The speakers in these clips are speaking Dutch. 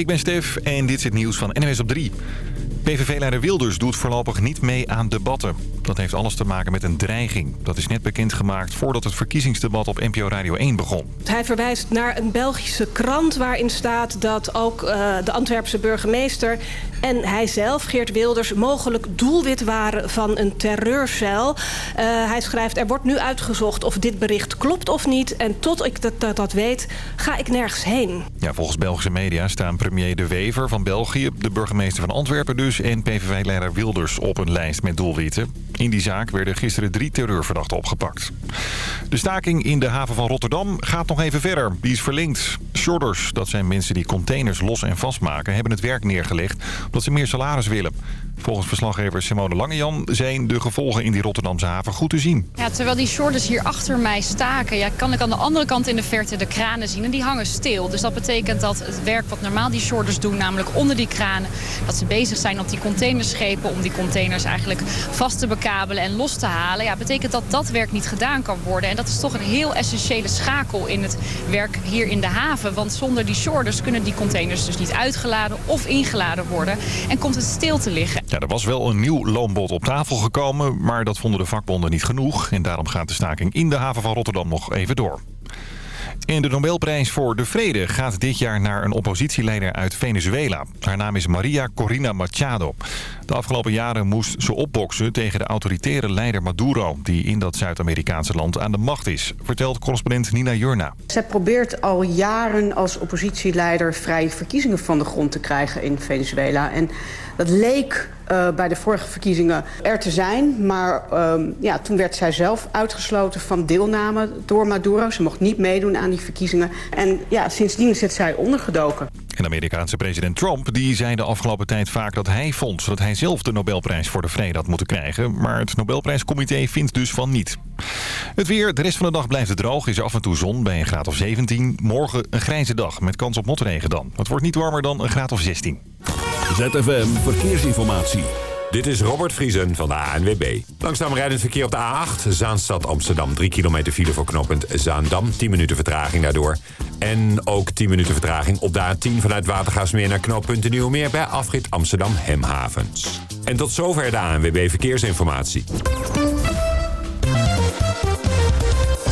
ik ben Stef en dit is het nieuws van NWS op 3. PVV-leider Wilders doet voorlopig niet mee aan debatten. Dat heeft alles te maken met een dreiging. Dat is net bekendgemaakt voordat het verkiezingsdebat op NPO Radio 1 begon. Hij verwijst naar een Belgische krant waarin staat dat ook uh, de Antwerpse burgemeester en hij zelf, Geert Wilders, mogelijk doelwit waren van een terreurcel. Uh, hij schrijft, er wordt nu uitgezocht of dit bericht klopt of niet. En tot ik dat, dat, dat weet, ga ik nergens heen. Ja, volgens Belgische media staan premier De Wever van België, de burgemeester van Antwerpen dus... en PVV-leider Wilders op een lijst met doelwitten. In die zaak werden gisteren drie terreurverdachten opgepakt. De staking in de haven van Rotterdam gaat nog even verder. Die is verlinkt. Shorters, dat zijn mensen die containers los en vastmaken, hebben het werk neergelegd omdat ze meer salaris willen. Volgens verslaggever Simone Langejan zijn de gevolgen in die Rotterdamse haven goed te zien. Ja, terwijl die shorters hier achter mij staken, ja, kan ik aan de andere kant in de verte de kranen zien. En die hangen stil. Dus dat betekent dat het werk wat normaal die shorters doen, namelijk onder die kranen, dat ze bezig zijn op die containerschepen om die containers eigenlijk vast te bekabelen en los te halen. Ja, betekent dat dat werk niet gedaan kan worden. En dat is toch een heel essentiële schakel in het werk hier in de haven. Want zonder die shorters kunnen die containers dus niet uitgeladen of ingeladen worden. En komt het stil te liggen. Ja, er was wel een nieuw loonbod op tafel gekomen, maar dat vonden de vakbonden niet genoeg. En daarom gaat de staking in de haven van Rotterdam nog even door. En de Nobelprijs voor de Vrede gaat dit jaar naar een oppositieleider uit Venezuela. Haar naam is Maria Corina Machado. De afgelopen jaren moest ze opboksen tegen de autoritaire leider Maduro... die in dat Zuid-Amerikaanse land aan de macht is, vertelt correspondent Nina Jurna. Zij probeert al jaren als oppositieleider vrije verkiezingen van de grond te krijgen in Venezuela. En dat leek uh, bij de vorige verkiezingen er te zijn. Maar uh, ja, toen werd zij zelf uitgesloten van deelname door Maduro. Ze mocht niet meedoen aan die verkiezingen. En ja, sindsdien zit zij ondergedoken. En Amerikaanse president Trump die zei de afgelopen tijd vaak dat hij vond... dat hij zelf de Nobelprijs voor de Vrede had moeten krijgen. Maar het Nobelprijscomité vindt dus van niet. Het weer, de rest van de dag blijft het droog. Is af en toe zon bij een graad of 17. Morgen een grijze dag met kans op motregen dan. Het wordt niet warmer dan een graad of 16. ZFM Verkeersinformatie. Dit is Robert Vriesen van de ANWB. Langzaam rijdend verkeer op de A8, Zaanstad Amsterdam. 3 kilometer file voor knooppunt Zaandam. 10 minuten vertraging daardoor. En ook 10 minuten vertraging op de A10 vanuit Watergaasmeer naar knooppunt Nieuwmeer... bij afrit Amsterdam Hemhavens. En tot zover de ANWB Verkeersinformatie.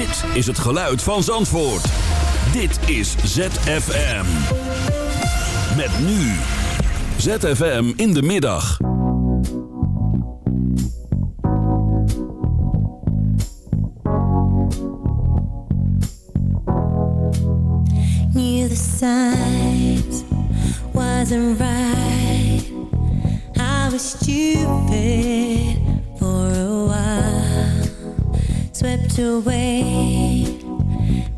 Dit is het geluid van Zandvoort. Dit is ZFM. Met nu. ZFM in de middag. Knew the signs wasn't right. I was stupid for a while. Swept away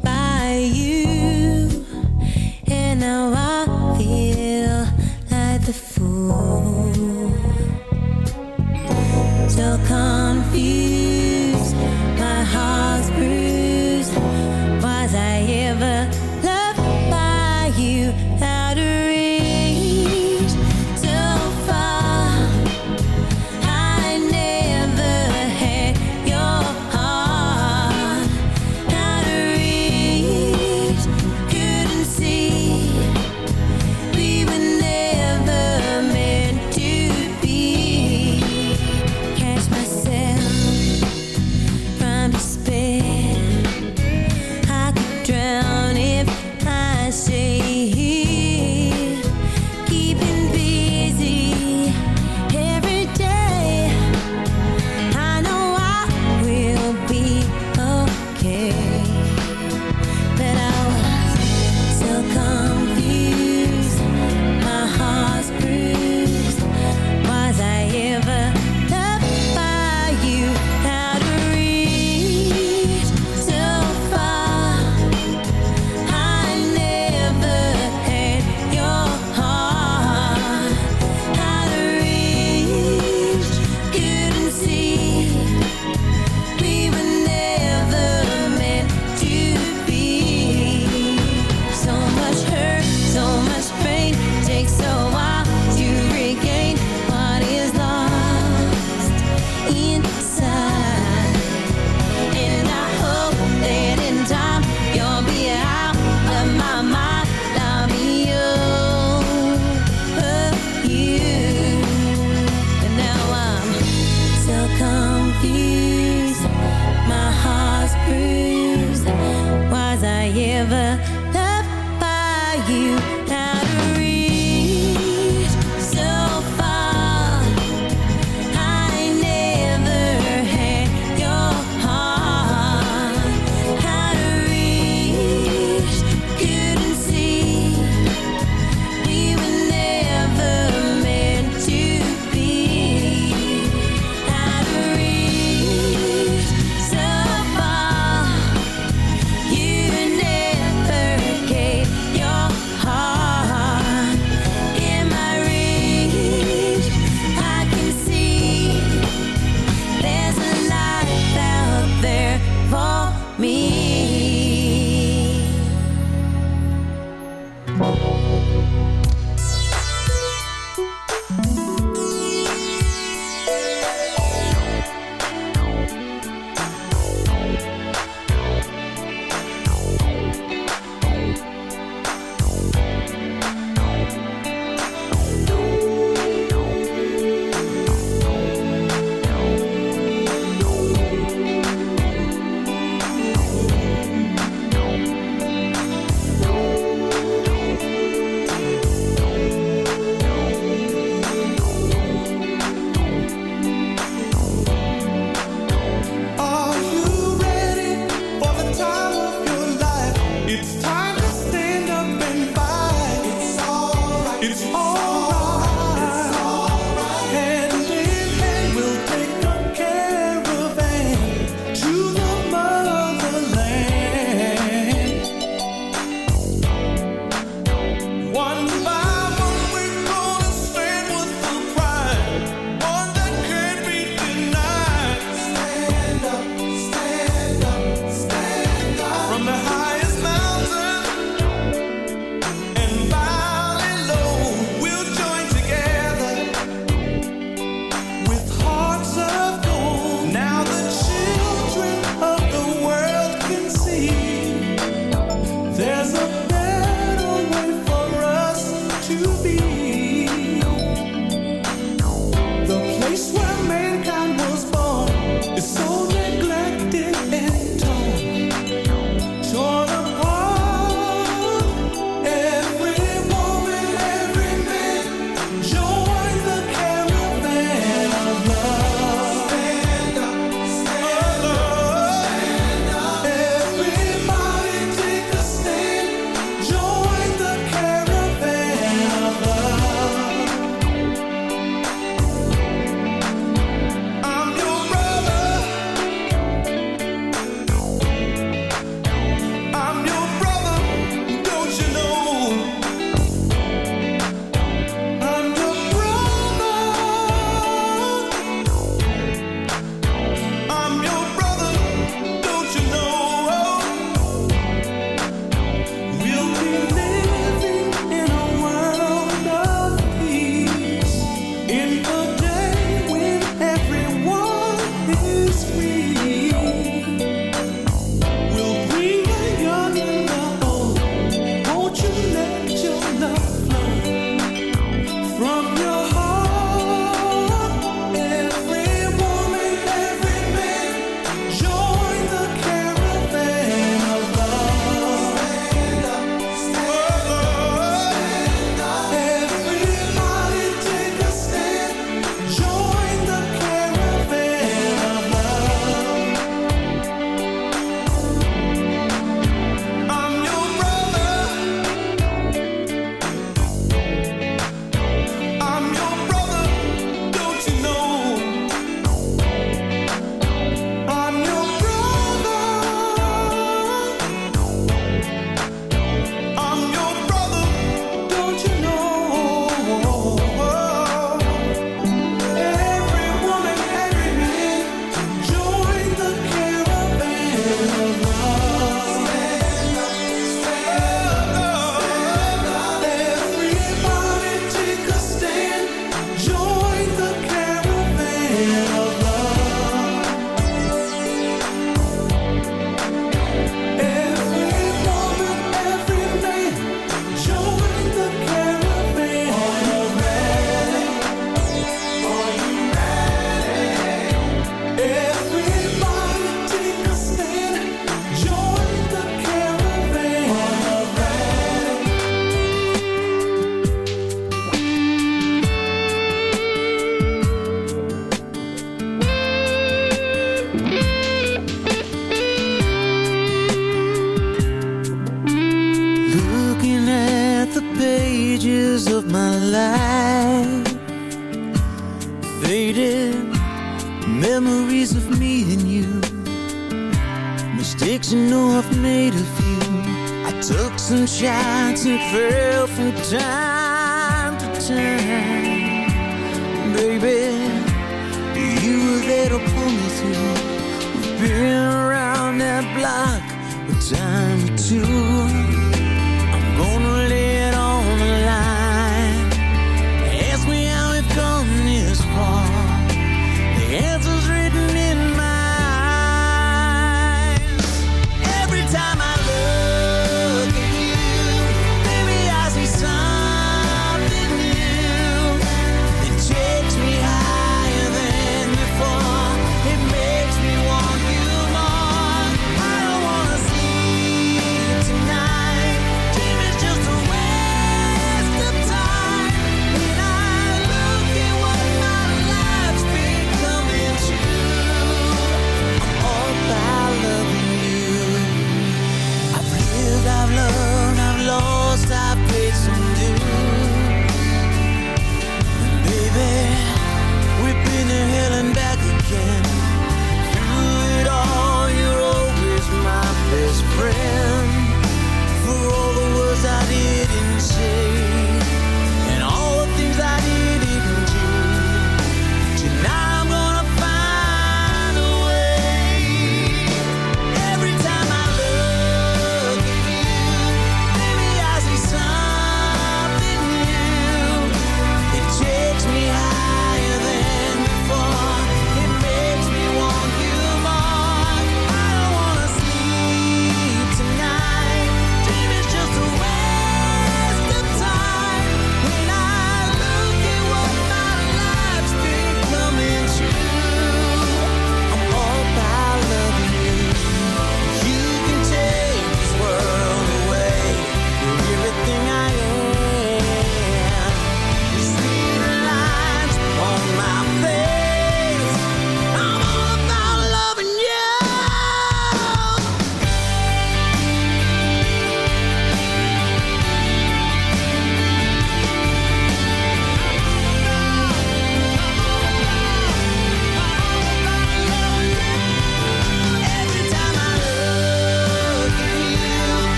by you. And now I time, baby. You were there to pull me through. We've been around that block a time.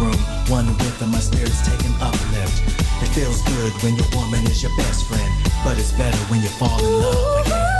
room, one with my spirit's taking uplift. It feels good when your woman is your best friend, but it's better when you fall in love again.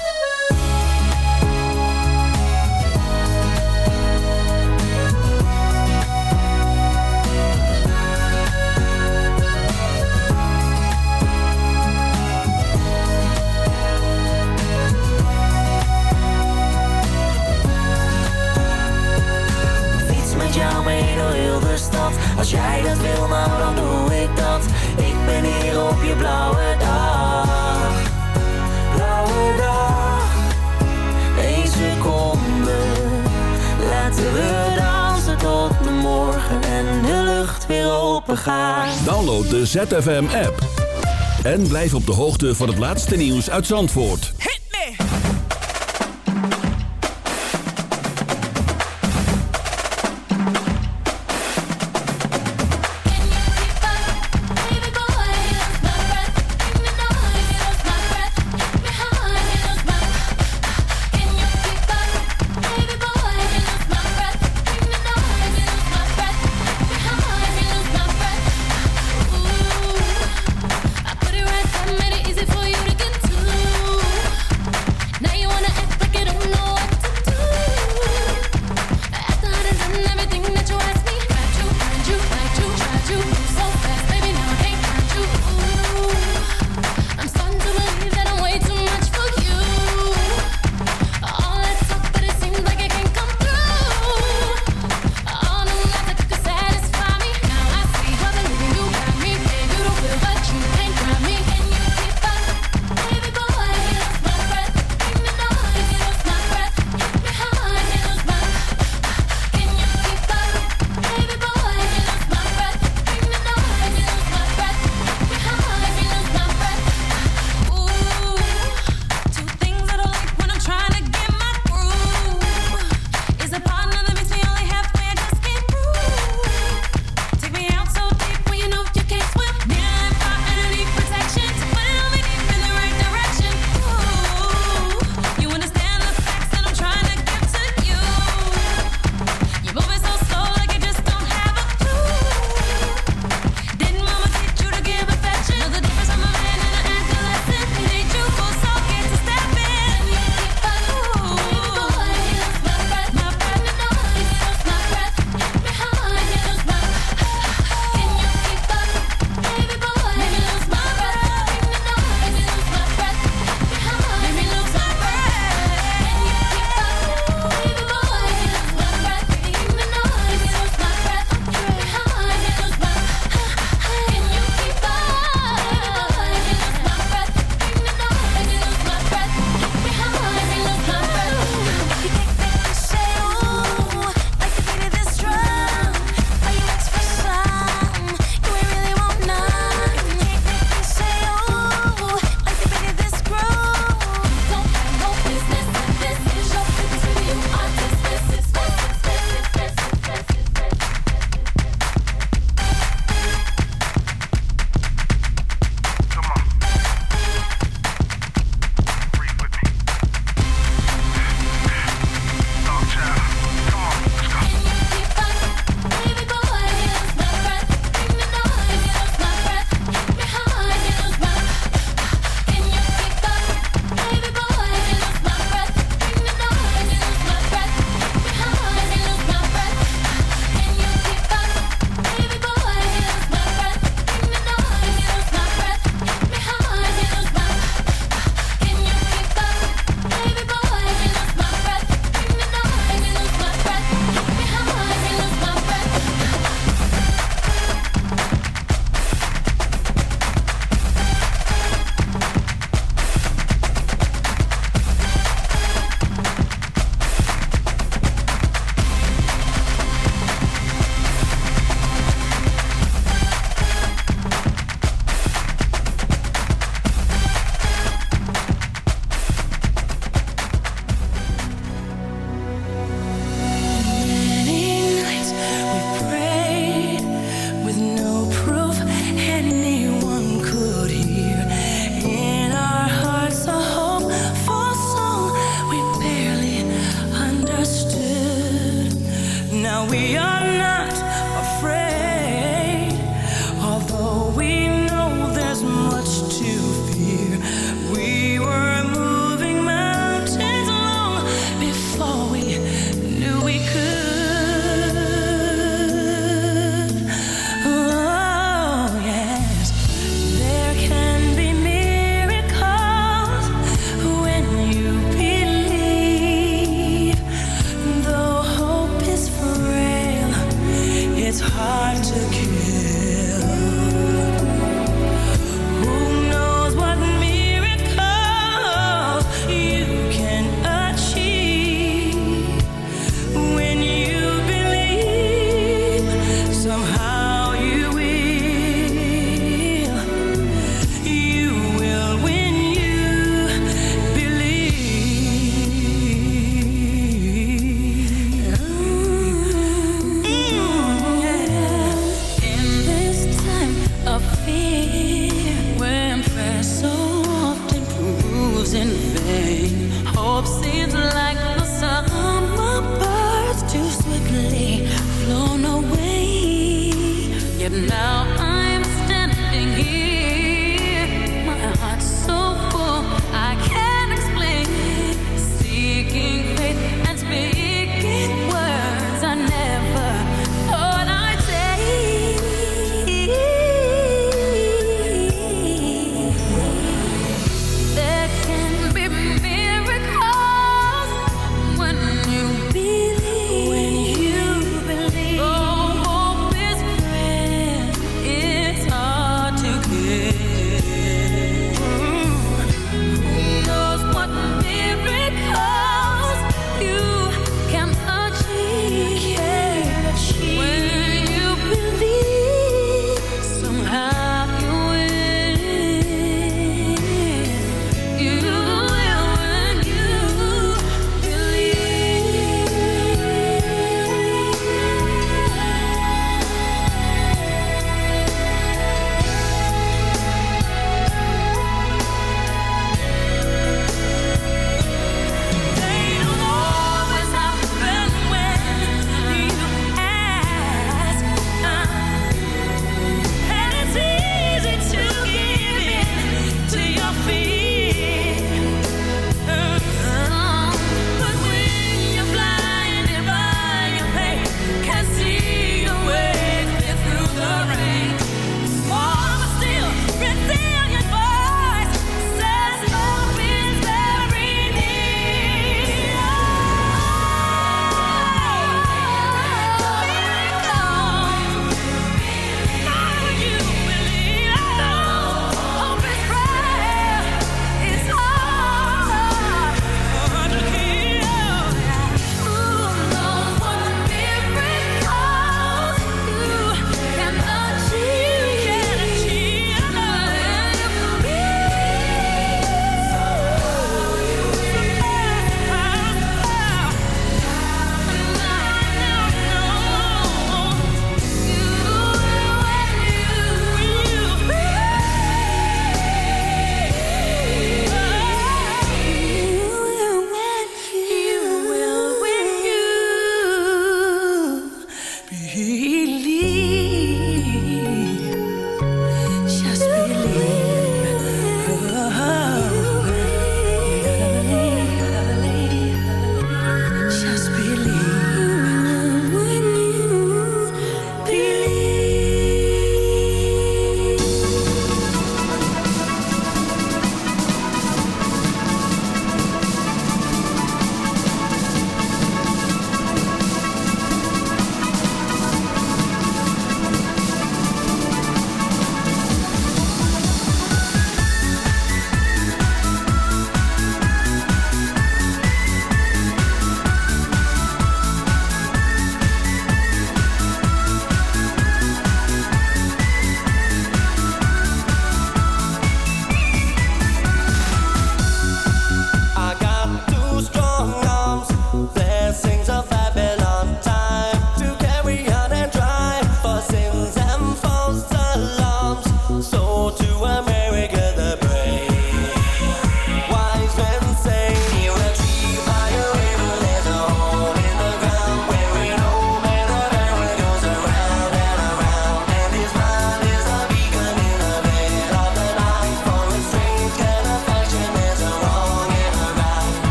Op je blauwe dag. Blauwe dag. Eén seconde. Laten we dansen tot de morgen en de lucht weer open gaat. Download de ZFM app. En blijf op de hoogte van het laatste nieuws uit Zandvoort.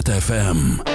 ZFM.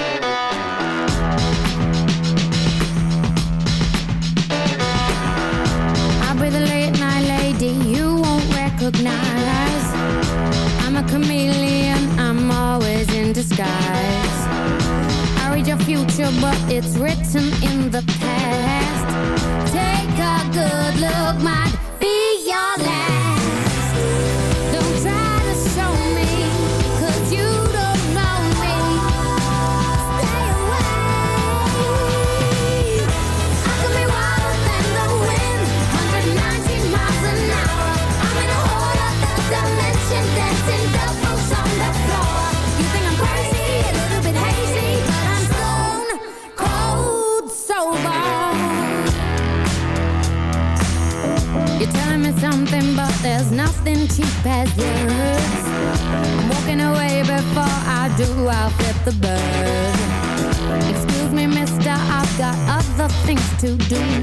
To do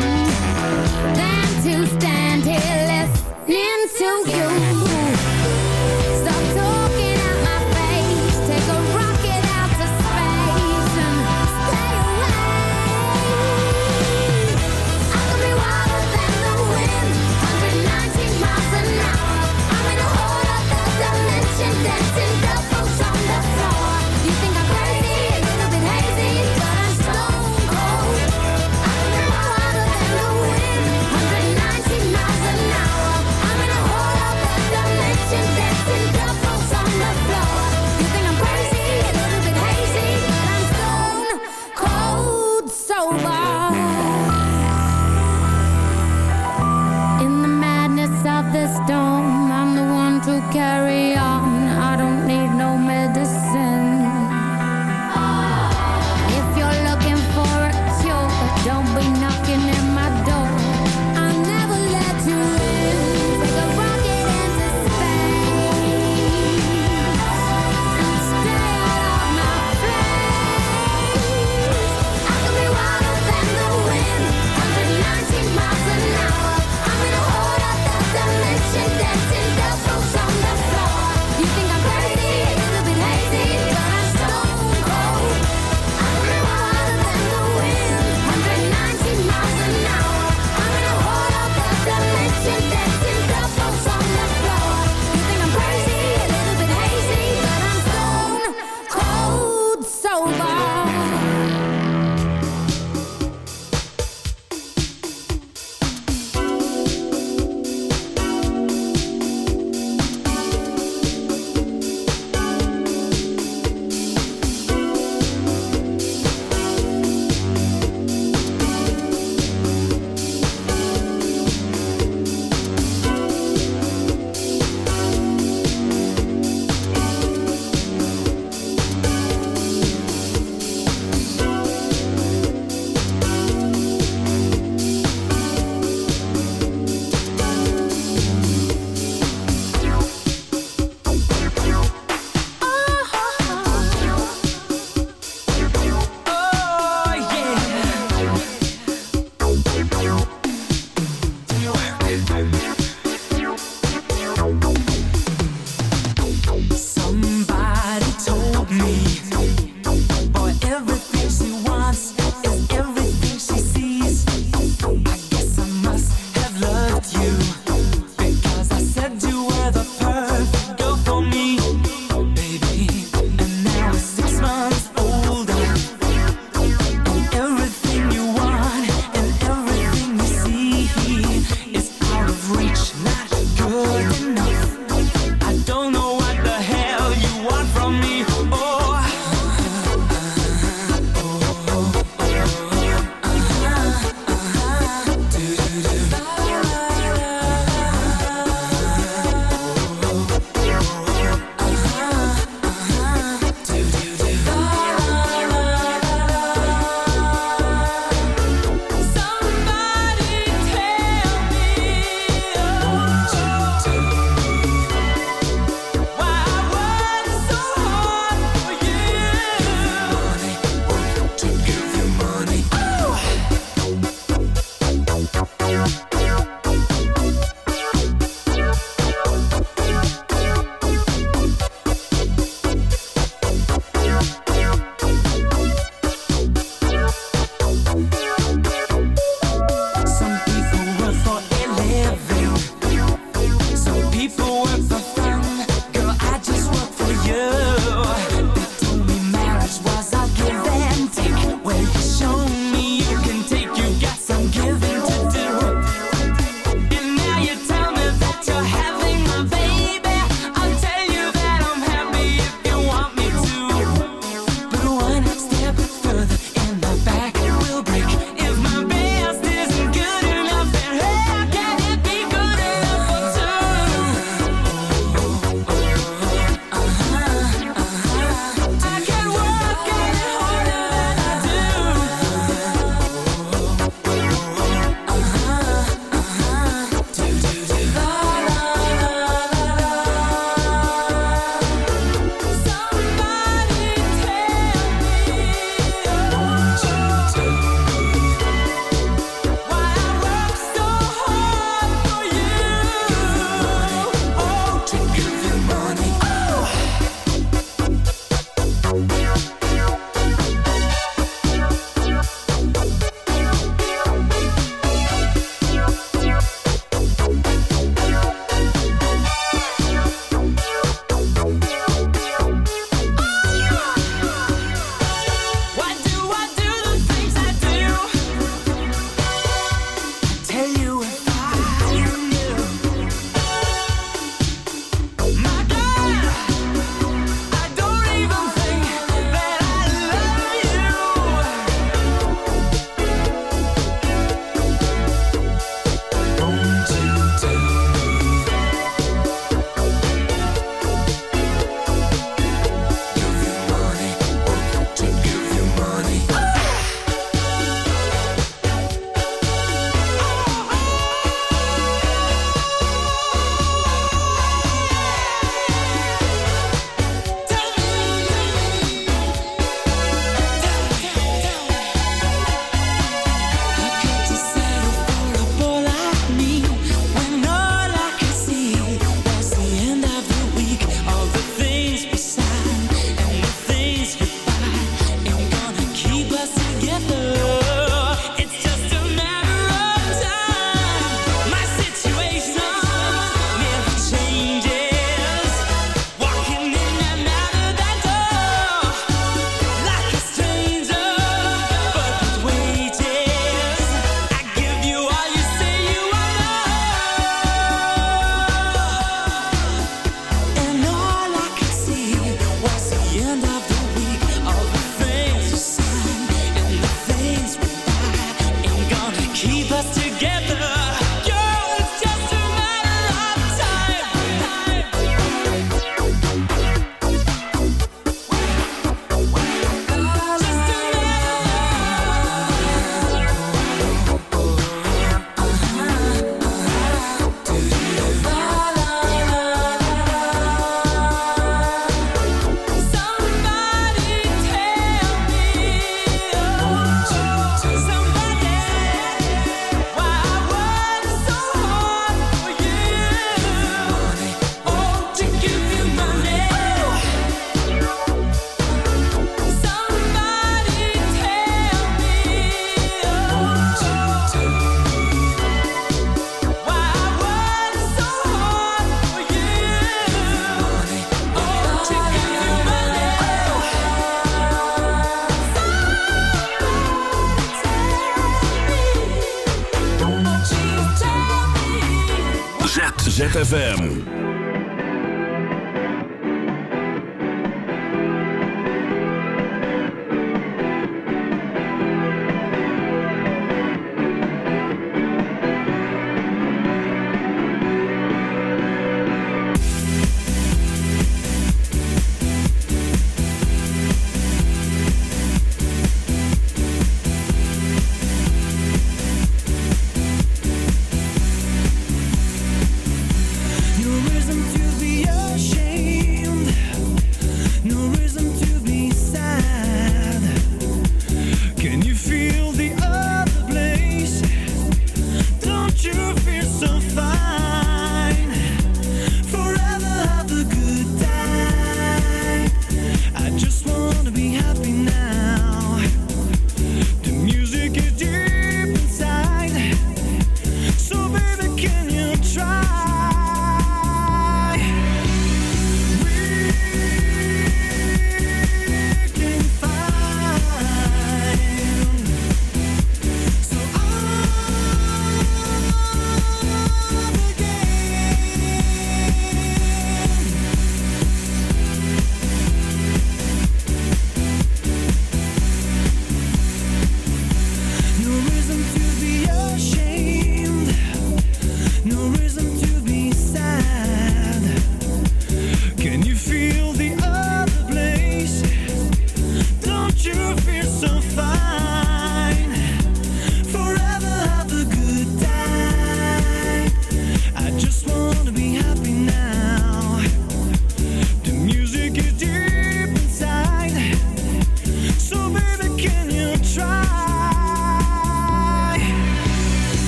us together.